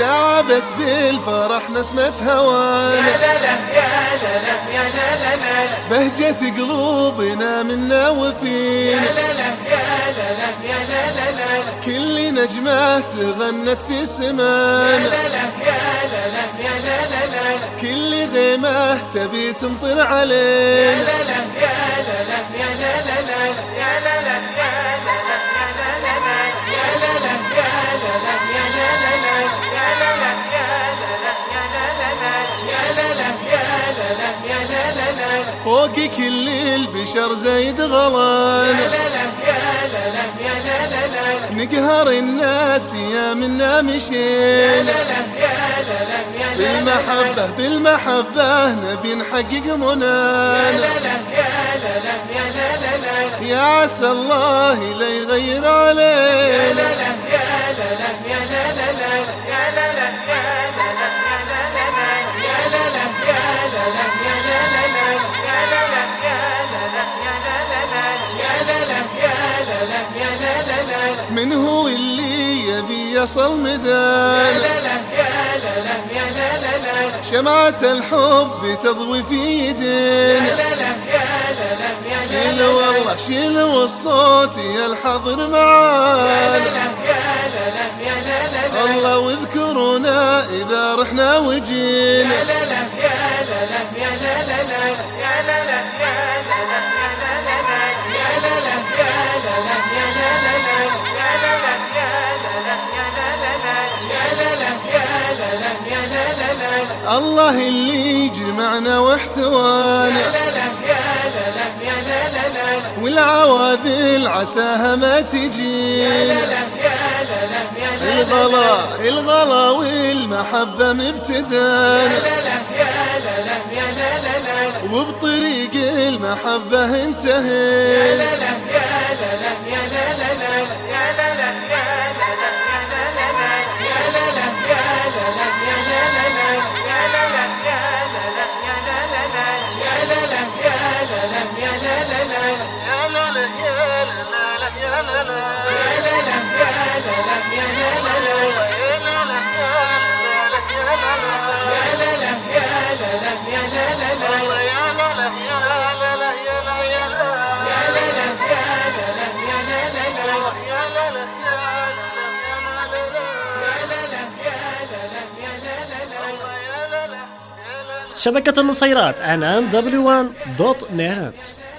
تعبت بالفرح نسمة هوان يا لا لا يا لا لا يا لا لا لا بهجة قلوبنا منا وفينا يا لا لا يا لا لا يا لا لا لا كل نجمة تغنت في يا سمان لا لا يا لا لا يا لا لا لا كل غيمة تبي تمطر يا علينا لا لا يا لا فوق كل البشر زايد يا غلان. لا لا يا لا لا يا لا لا لا نقهر الناس يا منا يا مشينا يا يا بالمحبة بالمحبة نبي نحقق يا منانا. لا لا يا يا لا. يا عسى الله لا يغير من هو اللي يبي يصل يا مدان لا لا يا لا لا يا لا لا لا شمعة الحب تضوي في يا يدينا لا لا يا لا لا يا لا شيل والله شيل والصوت يا الحظر يا معانا لا لا يا لا لا يا لا لا لا الله واذكرونا إذا رحنا وجينا يا لا الله اللي جمعنا واحتوانا يا لا لا يا لا لا يا لا لا لا والعواذل عساها ما يا تجينا لا لا يا لا لا يا لا لا الغلا الغلا والمحبة مبتدانا يا لا لا يا لا لا يا لا لا لا وبطريق المحبة يا انتهينا يا لا لا يا لا لا شبكة النصيرات عنان w1.net